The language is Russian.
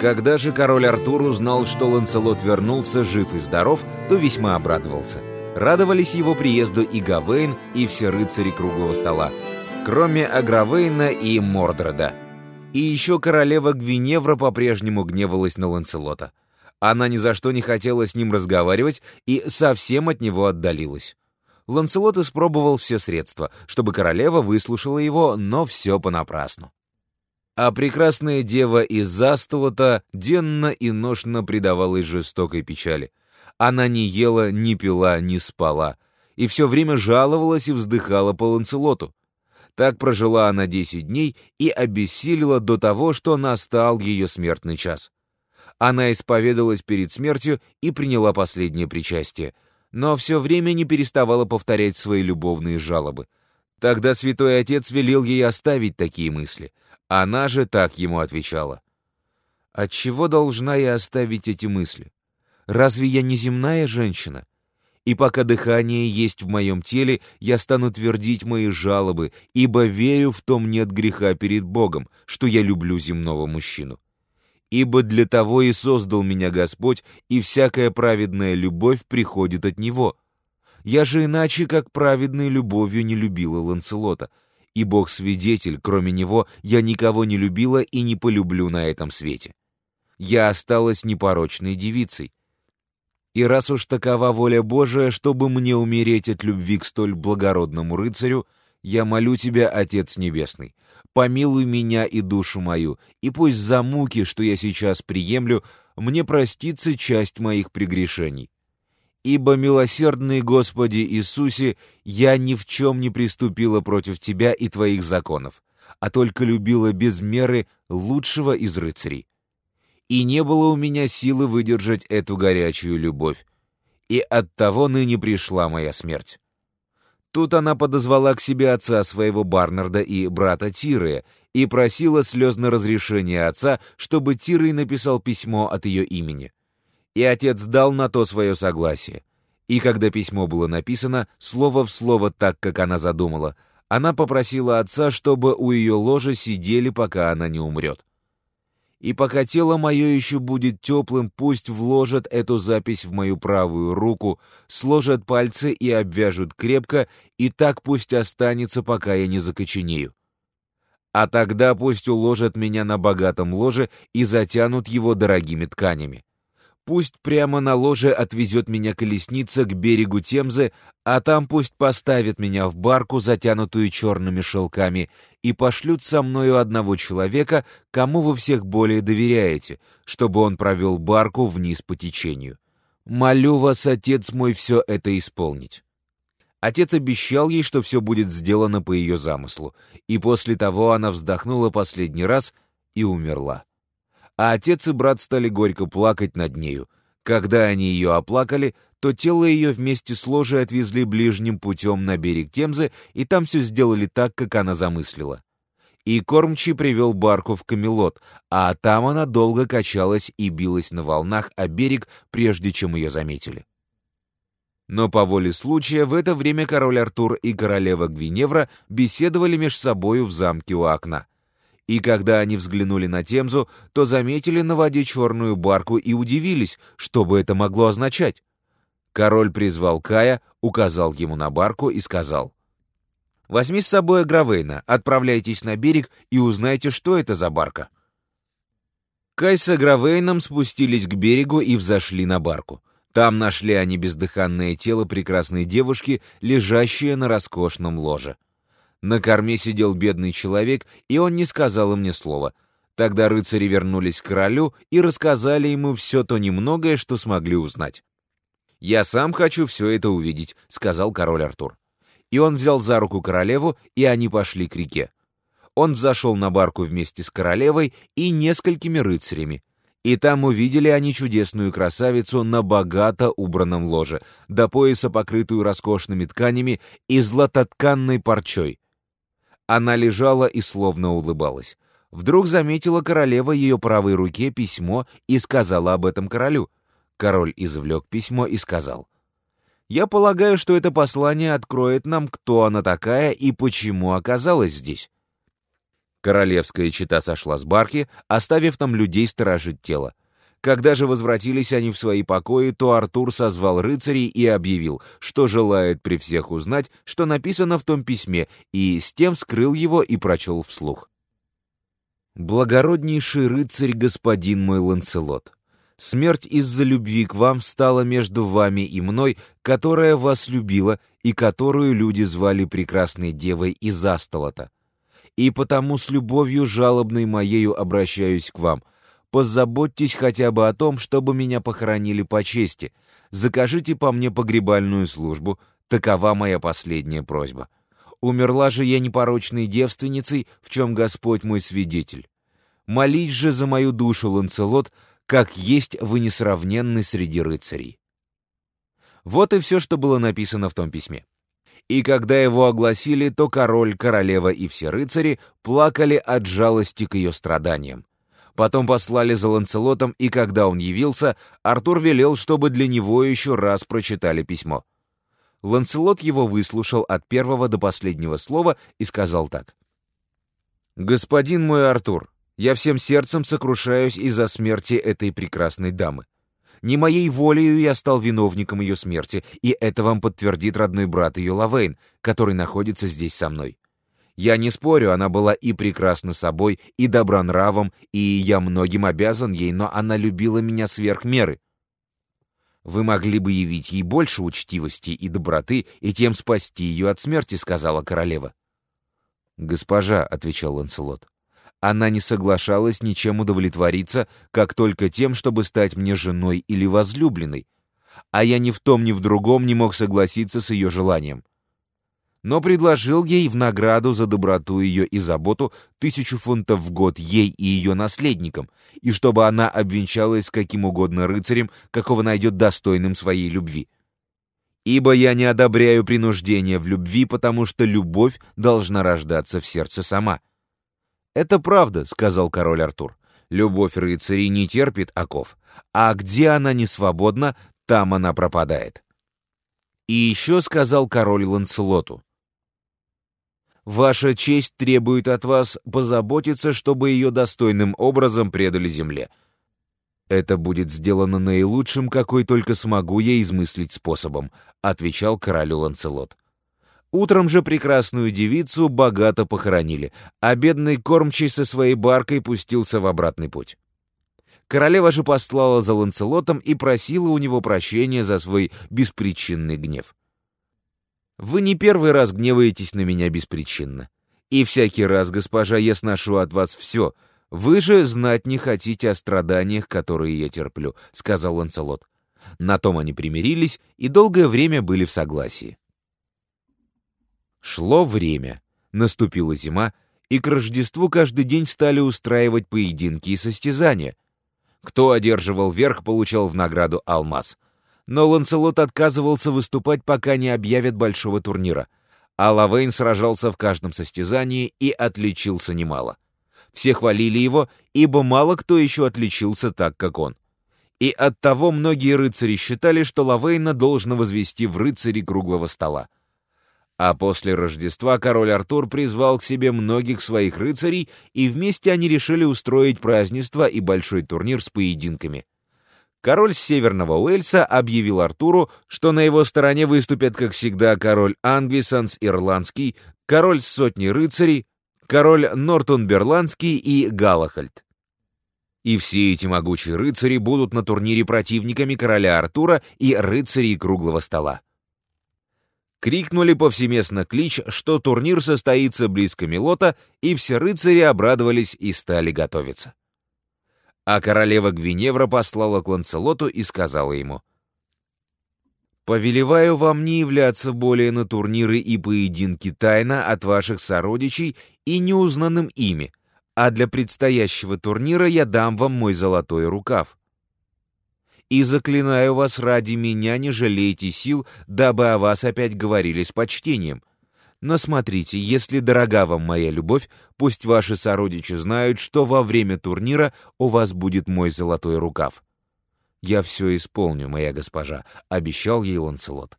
Когда же король Артур узнал, что Ланселот вернулся жив и здоров, то весьма обрадовался. Радовались его приезду и Гавейн, и все рыцари круглого стола, кроме Агравейна и Мордреда. И еще королева Гвиневра по-прежнему гневалась на Ланселота. Она ни за что не хотела с ним разговаривать и совсем от него отдалилась. Ланселот испробовал все средства, чтобы королева выслушала его, но все понапрасну. А прекрасная дева из Застолота денно и ношно предавалась жестокой печали. Она не ела, не пила, не спала, и все время жаловалась и вздыхала по Ланселоту. Так прожила она десять дней и обессилила до того, что настал ее смертный час. Она исповедалась перед смертью и приняла последнее причастие, но все время не переставала повторять свои любовные жалобы. Тогда святой отец велел ей оставить такие мысли — она же так ему отвечала. «Отчего должна я оставить эти мысли? Разве я не земная женщина? И пока дыхание есть в моем теле, я стану твердить мои жалобы, ибо верю в том нет греха перед Богом, что я люблю земного мужчину. Ибо для того и создал меня Господь, и всякая праведная любовь приходит от Него. Я же иначе, как праведной любовью, не любила Ланцелота, и Бог свидетель, кроме него я никого не любила и не полюблю на этом свете. Я осталась непорочной девицей. И раз уж такова воля Божия, чтобы мне умереть от любви к столь благородному рыцарю, я молю тебя, Отец Небесный, помилуй меня и душу мою, и пусть за муки, что я сейчас приемлю, мне простится часть моих прегрешений. Ибо, милосердный Господи Иисусе, я ни в чем не приступила против Тебя и Твоих законов, а только любила без меры лучшего из рыцарей. И не было у меня силы выдержать эту горячую любовь, и оттого ныне пришла моя смерть. Тут она подозвала к себе отца своего Барнарда и брата Тирыя и просила слезно разрешения отца, чтобы Тирый написал письмо от ее имени и отец дал на то свое согласие. И когда письмо было написано, слово в слово так, как она задумала, она попросила отца, чтобы у ее ложа сидели, пока она не умрет. И пока тело мое еще будет теплым, пусть вложат эту запись в мою правую руку, сложат пальцы и обвяжут крепко, и так пусть останется, пока я не закоченею. А тогда пусть уложат меня на богатом ложе и затянут его дорогими тканями. Пусть прямо на ложе отвезет меня колесница к берегу Темзы, а там пусть поставит меня в барку, затянутую черными шелками, и пошлют со мною одного человека, кому вы всех более доверяете, чтобы он провел барку вниз по течению. Молю вас, отец мой, все это исполнить». Отец обещал ей, что все будет сделано по ее замыслу, и после того она вздохнула последний раз и умерла а отец и брат стали горько плакать над нею. Когда они ее оплакали, то тело ее вместе с ложей отвезли ближним путем на берег Темзы, и там все сделали так, как она замыслила. И кормчий привел барку в Камелот, а там она долго качалась и билась на волнах о берег, прежде чем ее заметили. Но по воле случая в это время король Артур и королева Гвиневра беседовали меж собою в замке у окна. И когда они взглянули на Темзу, то заметили на воде черную барку и удивились, что бы это могло означать. Король призвал Кая, указал ему на барку и сказал, «Возьми с собой Агравейна, отправляйтесь на берег и узнайте, что это за барка». Кай с Агравейном спустились к берегу и взошли на барку. Там нашли они бездыханное тело прекрасной девушки, лежащее на роскошном ложе. На корме сидел бедный человек, и он не сказал им ни слова. Тогда рыцари вернулись к королю и рассказали ему все то немногое, что смогли узнать. «Я сам хочу все это увидеть», — сказал король Артур. И он взял за руку королеву, и они пошли к реке. Он взошел на барку вместе с королевой и несколькими рыцарями. И там увидели они чудесную красавицу на богато убранном ложе, до пояса покрытую роскошными тканями и златотканной парчой. Она лежала и словно улыбалась. Вдруг заметила королева ее правой руке письмо и сказала об этом королю. Король извлек письмо и сказал, «Я полагаю, что это послание откроет нам, кто она такая и почему оказалась здесь». Королевская чита сошла с барки, оставив там людей сторожить тело. Когда же возвратились они в свои покои, то Артур созвал рыцарей и объявил, что желает при всех узнать, что написано в том письме, и с тем скрыл его и прочел вслух. «Благороднейший рыцарь, господин мой Ланцелот, смерть из-за любви к вам стала между вами и мной, которая вас любила и которую люди звали прекрасной девой из Астолота. И потому с любовью жалобной моею обращаюсь к вам — Позаботьтесь хотя бы о том, чтобы меня похоронили по чести. Закажите по мне погребальную службу. Такова моя последняя просьба. Умерла же я непорочной девственницей, в чем Господь мой свидетель. Молись же за мою душу, Ланцелот, как есть вы несравненны среди рыцарей. Вот и все, что было написано в том письме. И когда его огласили, то король, королева и все рыцари плакали от жалости к ее страданиям. Потом послали за Ланцелотом, и когда он явился, Артур велел, чтобы для него еще раз прочитали письмо. Ланцелот его выслушал от первого до последнего слова и сказал так. «Господин мой Артур, я всем сердцем сокрушаюсь из-за смерти этой прекрасной дамы. Не моей волею я стал виновником ее смерти, и это вам подтвердит родной брат ее Лавейн, который находится здесь со мной. Я не спорю, она была и прекрасна собой, и добронравом, и я многим обязан ей, но она любила меня сверх меры. Вы могли бы явить ей больше учтивости и доброты, и тем спасти ее от смерти, сказала королева. Госпожа, отвечал Ланселот, она не соглашалась ничем удовлетвориться, как только тем, чтобы стать мне женой или возлюбленной, а я ни в том, ни в другом не мог согласиться с ее желанием но предложил ей в награду за доброту ее и заботу тысячу фунтов в год ей и ее наследникам, и чтобы она обвенчалась каким угодно рыцарем, какого найдет достойным своей любви. Ибо я не одобряю принуждение в любви, потому что любовь должна рождаться в сердце сама. «Это правда», — сказал король Артур. «Любовь рыцарей не терпит оков, а где она не свободна, там она пропадает». И еще сказал король Ланселоту, Ваша честь требует от вас позаботиться, чтобы ее достойным образом предали земле. Это будет сделано наилучшим, какой только смогу я измыслить способом, отвечал королю Ланцелот. Утром же прекрасную девицу богато похоронили, а бедный кормчий со своей баркой пустился в обратный путь. Королева же послала за Ланцелотом и просила у него прощения за свой беспричинный гнев. Вы не первый раз гневаетесь на меня беспричинно. И всякий раз, госпожа, я сношу от вас все. Вы же знать не хотите о страданиях, которые я терплю», — сказал Ланцелот. На том они примирились и долгое время были в согласии. Шло время, наступила зима, и к Рождеству каждый день стали устраивать поединки и состязания. Кто одерживал верх, получал в награду алмаз — но Ланселот отказывался выступать, пока не объявят большого турнира, а Лавейн сражался в каждом состязании и отличился немало. Все хвалили его, ибо мало кто еще отличился так, как он. И оттого многие рыцари считали, что Лавейна должно возвести в рыцари круглого стола. А после Рождества король Артур призвал к себе многих своих рыцарей, и вместе они решили устроить празднество и большой турнир с поединками король Северного Уэльса объявил Артуру, что на его стороне выступят, как всегда, король Ангвисанс Ирландский, король сотни рыцарей, король Нортунберландский и Галахальд. И все эти могучие рыцари будут на турнире противниками короля Артура и рыцарей круглого стола. Крикнули повсеместно клич, что турнир состоится близко Мелота, и все рыцари обрадовались и стали готовиться а королева Гвиневра послала к Ланселоту и сказала ему, «Повелеваю вам не являться более на турниры и поединки тайно от ваших сородичей и неузнанным ими, а для предстоящего турнира я дам вам мой золотой рукав. И заклинаю вас ради меня, не жалейте сил, дабы о вас опять говорили с почтением, но смотрите, если дорога вам моя любовь, пусть ваши сородичи знают, что во время турнира у вас будет мой золотой рукав. Я все исполню, моя госпожа, обещал ей Ланселот.